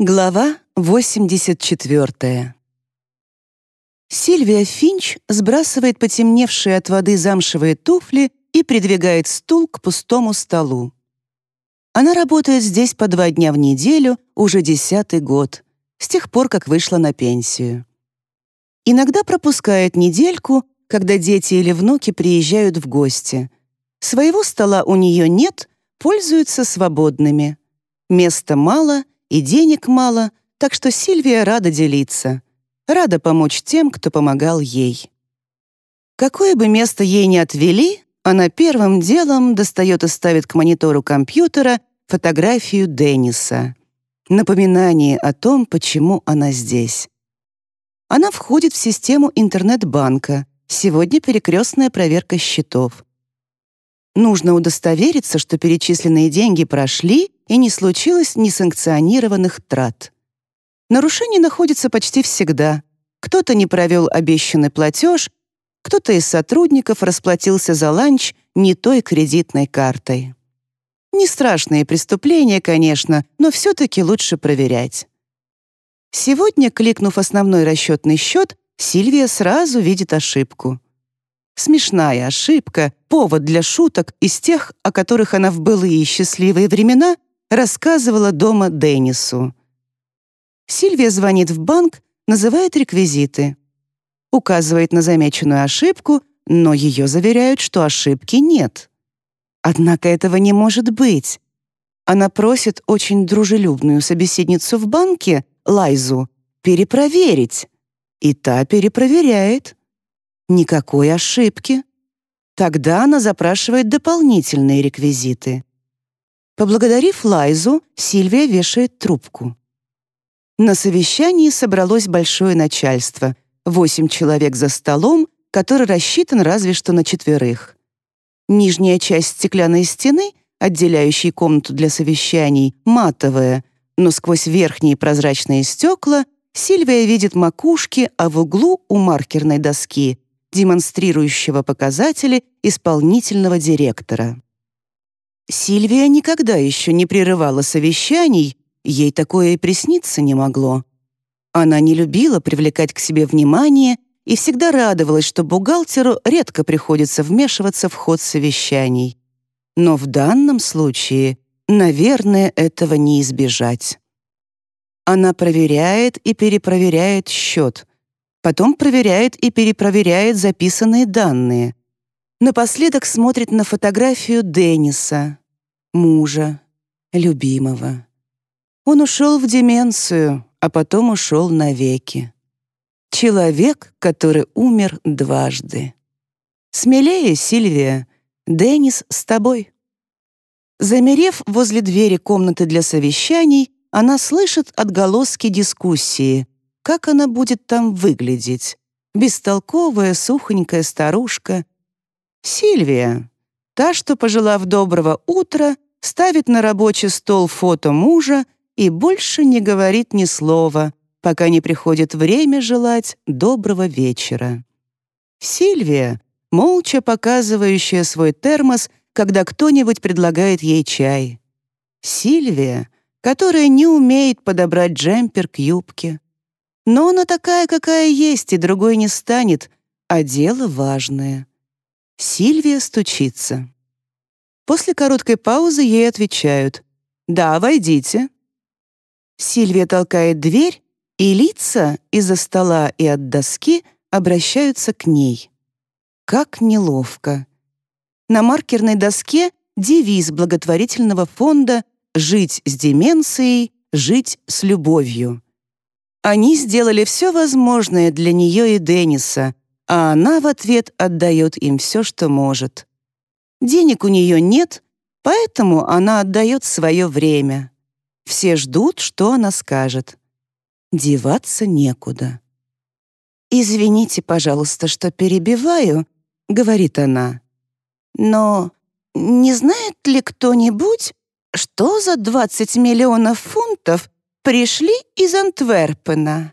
Глава 84. Сильвия Финч сбрасывает потемневшие от воды замшевые туфли и придвигает стул к пустому столу. Она работает здесь по два дня в неделю уже десятый год, с тех пор, как вышла на пенсию. Иногда пропускает недельку, когда дети или внуки приезжают в гости. Своего стола у нее нет, пользуются свободными. Места мало — и денег мало, так что Сильвия рада делиться, рада помочь тем, кто помогал ей. Какое бы место ей ни отвели, она первым делом достает и ставит к монитору компьютера фотографию Денниса. Напоминание о том, почему она здесь. Она входит в систему интернет-банка. Сегодня перекрестная проверка счетов. Нужно удостовериться, что перечисленные деньги прошли и не случилось несанкционированных трат. Нарушение находится почти всегда. Кто-то не провел обещанный платеж, кто-то из сотрудников расплатился за ланч не той кредитной картой. Не страшные преступления, конечно, но все-таки лучше проверять. Сегодня, кликнув основной расчетный счет, Сильвия сразу видит ошибку. Смешная ошибка, повод для шуток из тех, о которых она в былые счастливые времена рассказывала дома Деннису. Сильвия звонит в банк, называет реквизиты. Указывает на замеченную ошибку, но ее заверяют, что ошибки нет. Однако этого не может быть. Она просит очень дружелюбную собеседницу в банке, Лайзу, перепроверить. И та перепроверяет. Никакой ошибки. Тогда она запрашивает дополнительные реквизиты. Поблагодарив Лайзу, Сильвия вешает трубку. На совещании собралось большое начальство, восемь человек за столом, который рассчитан разве что на четверых. Нижняя часть стеклянной стены, отделяющей комнату для совещаний, матовая, но сквозь верхние прозрачные стекла Сильвия видит макушки, а в углу у маркерной доски, демонстрирующего показатели исполнительного директора. Сильвия никогда еще не прерывала совещаний, ей такое и присниться не могло. Она не любила привлекать к себе внимание и всегда радовалась, что бухгалтеру редко приходится вмешиваться в ход совещаний. Но в данном случае, наверное, этого не избежать. Она проверяет и перепроверяет счет, потом проверяет и перепроверяет записанные данные. Напоследок смотрит на фотографию Денниса, мужа, любимого. Он ушел в деменцию, а потом ушел навеки. Человек, который умер дважды. Смелее, Сильвия, Деннис с тобой. Замерев возле двери комнаты для совещаний, она слышит отголоски дискуссии, как она будет там выглядеть. Бестолковая, сухонькая старушка — Сильвия, та, что, пожелав доброго утра, ставит на рабочий стол фото мужа и больше не говорит ни слова, пока не приходит время желать доброго вечера. Сильвия, молча показывающая свой термос, когда кто-нибудь предлагает ей чай. Сильвия, которая не умеет подобрать джемпер к юбке. Но она такая, какая есть, и другой не станет, а дело важное. Сильвия стучится. После короткой паузы ей отвечают «Да, войдите». Сильвия толкает дверь, и лица из-за стола и от доски обращаются к ней. Как неловко. На маркерной доске девиз благотворительного фонда «Жить с деменцией, жить с любовью». Они сделали все возможное для нее и Денниса, а она в ответ отдает им все, что может. Денег у нее нет, поэтому она отдает свое время. Все ждут, что она скажет. Деваться некуда. «Извините, пожалуйста, что перебиваю», — говорит она. «Но не знает ли кто-нибудь, что за 20 миллионов фунтов пришли из Антверпена?»